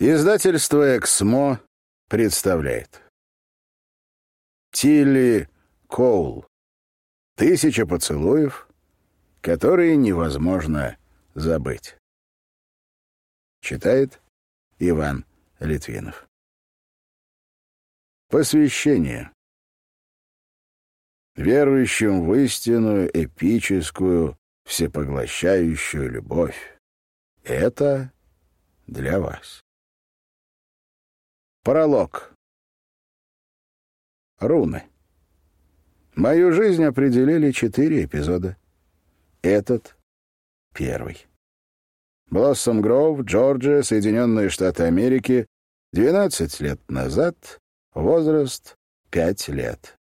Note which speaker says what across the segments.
Speaker 1: Издательство «Эксмо» представляет. Тилли Коул. «Тысяча поцелуев, которые невозможно забыть». Читает Иван Литвинов. Посвящение. Верующим в истинную, эпическую, всепоглощающую любовь. Это для вас. Пролог. Руны. Мою жизнь определили четыре эпизода. Этот — первый. Блоссом Гроув, Джорджия, Соединенные Штаты Америки, 12 лет назад, возраст 5 лет.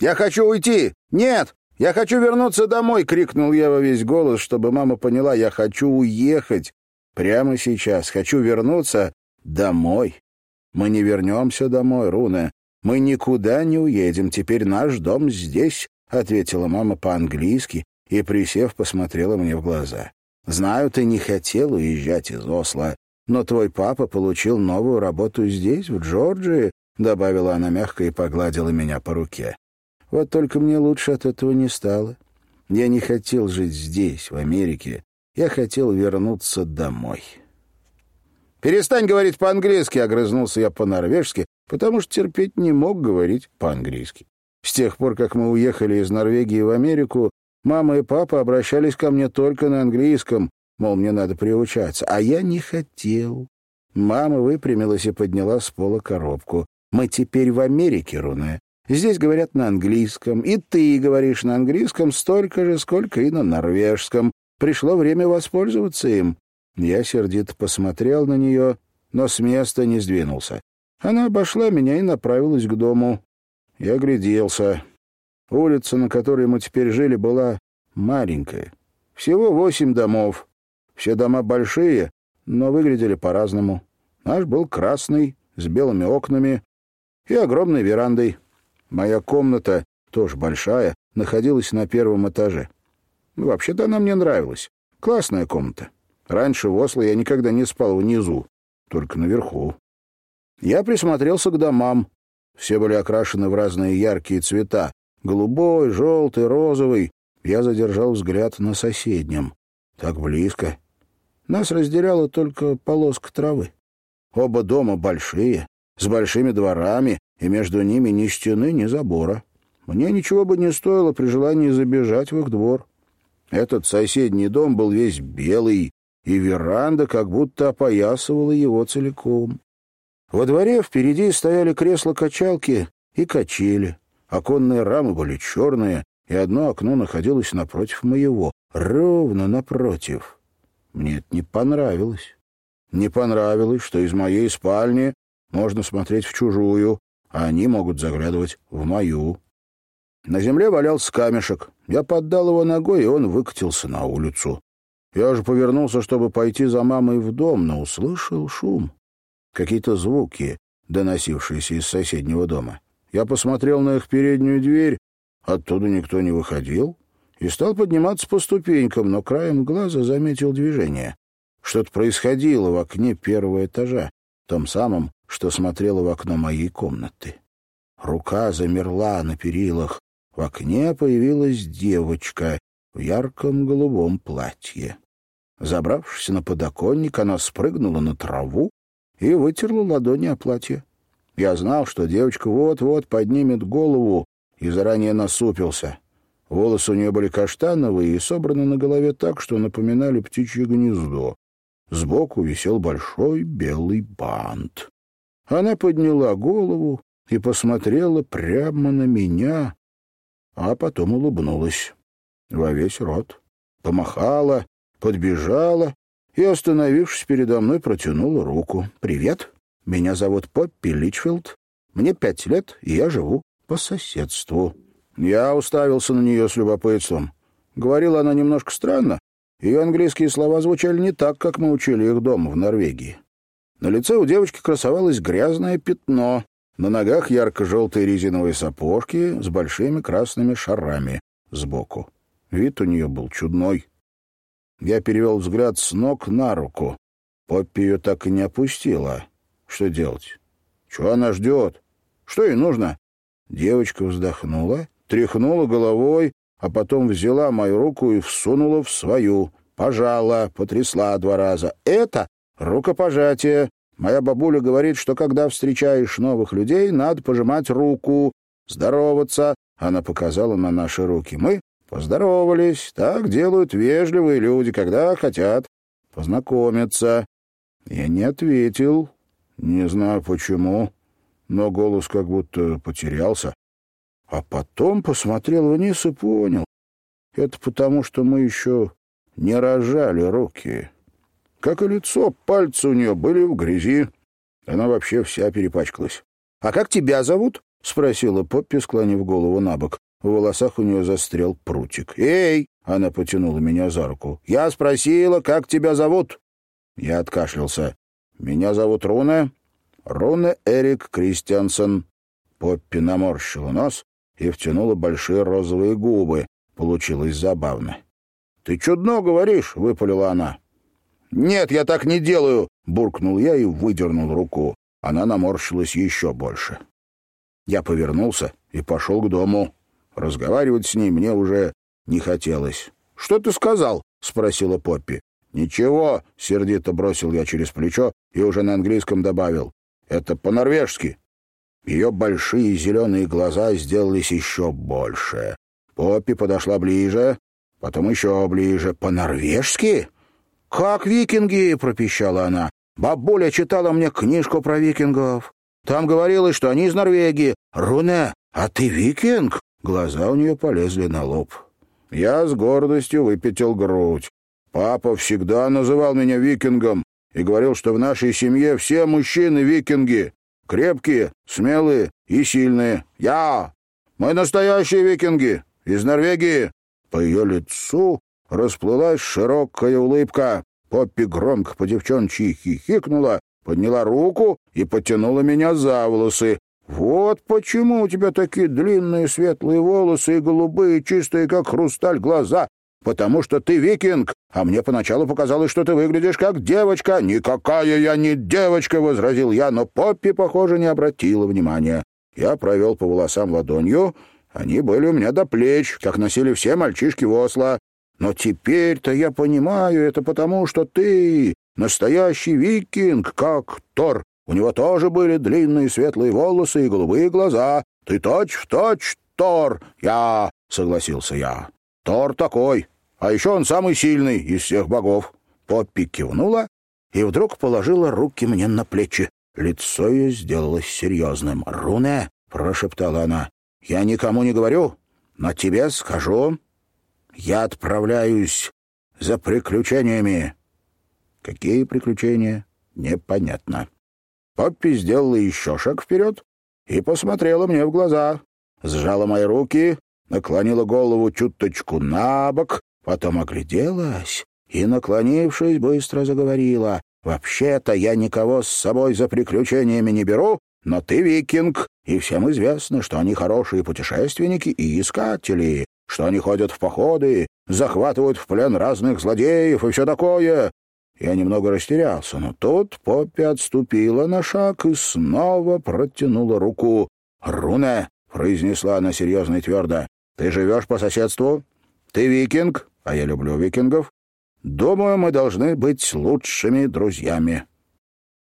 Speaker 1: «Я хочу уйти! Нет! Я хочу вернуться домой!» — крикнул я во весь голос, чтобы мама поняла, я хочу уехать. Прямо сейчас хочу вернуться Домой. Мы не вернемся домой, Руна. Мы никуда не уедем. Теперь наш дом здесь, — ответила мама по-английски и, присев, посмотрела мне в глаза. «Знаю, ты не хотел уезжать из Осло, но твой папа получил новую работу здесь, в Джорджии», — добавила она мягко и погладила меня по руке. «Вот только мне лучше от этого не стало. Я не хотел жить здесь, в Америке. Я хотел вернуться домой». «Перестань говорить по-английски», — огрызнулся я по-норвежски, потому что терпеть не мог говорить по-английски. С тех пор, как мы уехали из Норвегии в Америку, мама и папа обращались ко мне только на английском, мол, мне надо приучаться, а я не хотел. Мама выпрямилась и подняла с пола коробку. «Мы теперь в Америке, Руне. Здесь говорят на английском, и ты говоришь на английском столько же, сколько и на норвежском. Пришло время воспользоваться им. Я сердито посмотрел на нее, но с места не сдвинулся. Она обошла меня и направилась к дому. Я огляделся. Улица, на которой мы теперь жили, была маленькая. Всего восемь домов. Все дома большие, но выглядели по-разному. Наш был красный, с белыми окнами и огромной верандой. Моя комната, тоже большая, находилась на первом этаже. Вообще-то она мне нравилась. Классная комната. Раньше в Осло я никогда не спал внизу, только наверху. Я присмотрелся к домам. Все были окрашены в разные яркие цвета. Голубой, желтый, розовый. Я задержал взгляд на соседнем. Так близко. Нас разделяла только полоска травы. Оба дома большие, с большими дворами, и между ними ни стены, ни забора. Мне ничего бы не стоило при желании забежать в их двор. Этот соседний дом был весь белый, и веранда как будто опоясывала его целиком. Во дворе впереди стояли кресла-качалки и качели. Оконные рамы были черные, и одно окно находилось напротив моего, ровно напротив. Мне это не понравилось. Не понравилось, что из моей спальни можно смотреть в чужую, а они могут заглядывать в мою. На земле валялся камешек. Я поддал его ногой, и он выкатился на улицу. Я уже повернулся, чтобы пойти за мамой в дом, но услышал шум. Какие-то звуки, доносившиеся из соседнего дома. Я посмотрел на их переднюю дверь, оттуда никто не выходил, и стал подниматься по ступенькам, но краем глаза заметил движение. Что-то происходило в окне первого этажа, том самом, что смотрело в окно моей комнаты. Рука замерла на перилах. В окне появилась девочка в ярком голубом платье. Забравшись на подоконник, она спрыгнула на траву и вытерла ладони о платье. Я знал, что девочка вот-вот поднимет голову, и заранее насупился. Волосы у нее были каштановые и собраны на голове так, что напоминали птичье гнездо. Сбоку висел большой белый бант. Она подняла голову и посмотрела прямо на меня, а потом улыбнулась во весь рот, помахала подбежала и, остановившись передо мной, протянула руку. «Привет, меня зовут Поппи Личфилд. Мне пять лет, и я живу по соседству». Я уставился на нее с любопытством. Говорила она немножко странно. Ее английские слова звучали не так, как мы учили их дома в Норвегии. На лице у девочки красовалось грязное пятно, на ногах ярко-желтые резиновые сапожки с большими красными шарами сбоку. Вид у нее был чудной. Я перевел взгляд с ног на руку. Поппи ее так и не опустила. Что делать? Чего она ждет? Что ей нужно? Девочка вздохнула, тряхнула головой, а потом взяла мою руку и всунула в свою. Пожала, потрясла два раза. Это рукопожатие. Моя бабуля говорит, что когда встречаешь новых людей, надо пожимать руку, здороваться. Она показала на наши руки. Мы поздоровались. Так делают вежливые люди, когда хотят познакомиться. Я не ответил. Не знаю почему, но голос как будто потерялся. А потом посмотрел вниз и понял. Это потому, что мы еще не рожали руки. Как и лицо, пальцы у нее были в грязи. Она вообще вся перепачкалась. «А как тебя зовут?» — спросила Поппи, склонив голову на бок. В волосах у нее застрял прутик. «Эй!» — она потянула меня за руку. «Я спросила, как тебя зовут?» Я откашлялся. «Меня зовут Руна. Руна Эрик Кристиансен». Поппи наморщила нос и втянула большие розовые губы. Получилось забавно. «Ты чудно говоришь», — выпалила она. «Нет, я так не делаю», — буркнул я и выдернул руку. Она наморщилась еще больше. Я повернулся и пошел к дому. Разговаривать с ней мне уже не хотелось. «Что ты сказал?» — спросила Поппи. «Ничего», — сердито бросил я через плечо и уже на английском добавил. «Это по-норвежски». Ее большие зеленые глаза сделались еще больше. Поппи подошла ближе, потом еще ближе. «По-норвежски?» «Как викинги!» — пропищала она. «Бабуля читала мне книжку про викингов. Там говорилось, что они из Норвегии. Руне, а ты викинг?» Глаза у нее полезли на лоб. Я с гордостью выпятил грудь. Папа всегда называл меня викингом и говорил, что в нашей семье все мужчины викинги. Крепкие, смелые и сильные. Я! Мы настоящие викинги! Из Норвегии!» По ее лицу расплылась широкая улыбка. Поппи громко по девчончьи хихикнула, подняла руку и потянула меня за волосы. «Вот почему у тебя такие длинные светлые волосы и голубые, чистые, как хрусталь, глаза потому что ты викинг, а мне поначалу показалось, что ты выглядишь как девочка». «Никакая я не девочка», — возразил я, но Поппи, похоже, не обратила внимания. Я провел по волосам ладонью, они были у меня до плеч, как носили все мальчишки в Осло. Но теперь-то я понимаю это потому, что ты настоящий викинг, как Тор. У него тоже были длинные светлые волосы и голубые глаза. Ты точь-в-точь точь Тор. Я, — согласился я. Тор такой. А еще он самый сильный из всех богов». Поппи кивнула и вдруг положила руки мне на плечи. Лицо ее сделалось серьезным. «Руне!» — прошептала она. «Я никому не говорю, но тебе скажу. Я отправляюсь за приключениями». Какие приключения? Непонятно. Поппи сделала еще шаг вперед и посмотрела мне в глаза, сжала мои руки, наклонила голову чуточку на бок, Потом огляделась и, наклонившись, быстро заговорила. «Вообще-то я никого с собой за приключениями не беру, но ты викинг, и всем известно, что они хорошие путешественники и искатели, что они ходят в походы, захватывают в плен разных злодеев и все такое». Я немного растерялся, но тут Поппи отступила на шаг и снова протянула руку. «Руне!» — произнесла она серьезно и твердо. «Ты живешь по соседству? Ты викинг? а я люблю викингов, думаю, мы должны быть лучшими друзьями».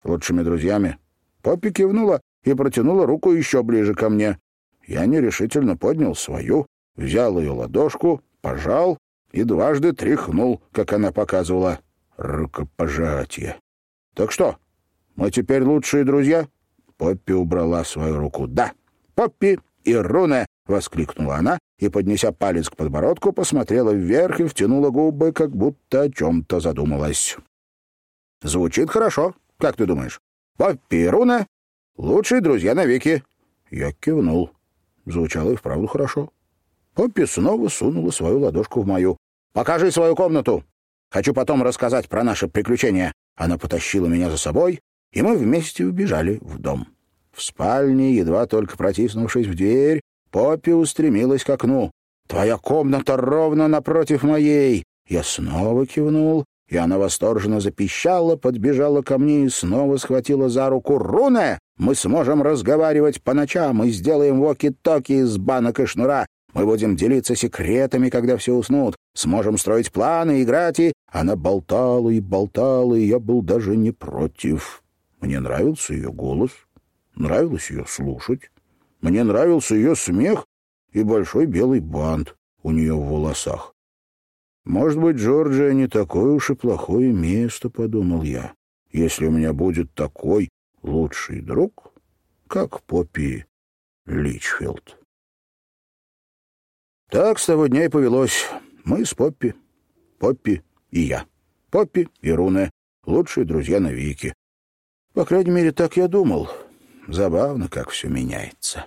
Speaker 1: «Лучшими друзьями?» Поппи кивнула и протянула руку еще ближе ко мне. Я нерешительно поднял свою, взял ее ладошку, пожал и дважды тряхнул, как она показывала. Рукопожатие. «Так что, мы теперь лучшие друзья?» Поппи убрала свою руку. «Да, Поппи и Руне!» — воскликнула она и, поднеся палец к подбородку, посмотрела вверх и втянула губы, как будто о чем-то задумалась. «Звучит хорошо. Как ты думаешь? Поппи и Руна — лучшие друзья навеки». Я кивнул. Звучало и вправду хорошо. Поппи снова сунула свою ладошку в мою. «Покажи свою комнату. Хочу потом рассказать про наши приключения». Она потащила меня за собой, и мы вместе убежали в дом. В спальне, едва только протиснувшись в дверь, Поппи устремилась к окну. «Твоя комната ровно напротив моей!» Я снова кивнул И она восторженно запищала, подбежала ко мне и снова схватила за руку «Руне! Мы сможем разговаривать по ночам и сделаем воки-токи из банок и шнура. Мы будем делиться секретами, когда все уснут. Сможем строить планы, играть и...» Она болтала и болтала, и я был даже не против. Мне нравился ее голос, нравилось ее слушать. Мне нравился ее смех и большой белый бант у нее в волосах. «Может быть, Джорджия не такое уж и плохое место», — подумал я, «если у меня будет такой лучший друг, как Поппи Личфилд». Так с того дня и повелось. Мы с Поппи, Поппи и я. Поппи и Руне — лучшие друзья на Вики. По крайней мере, так я думал. Забавно, как все меняется.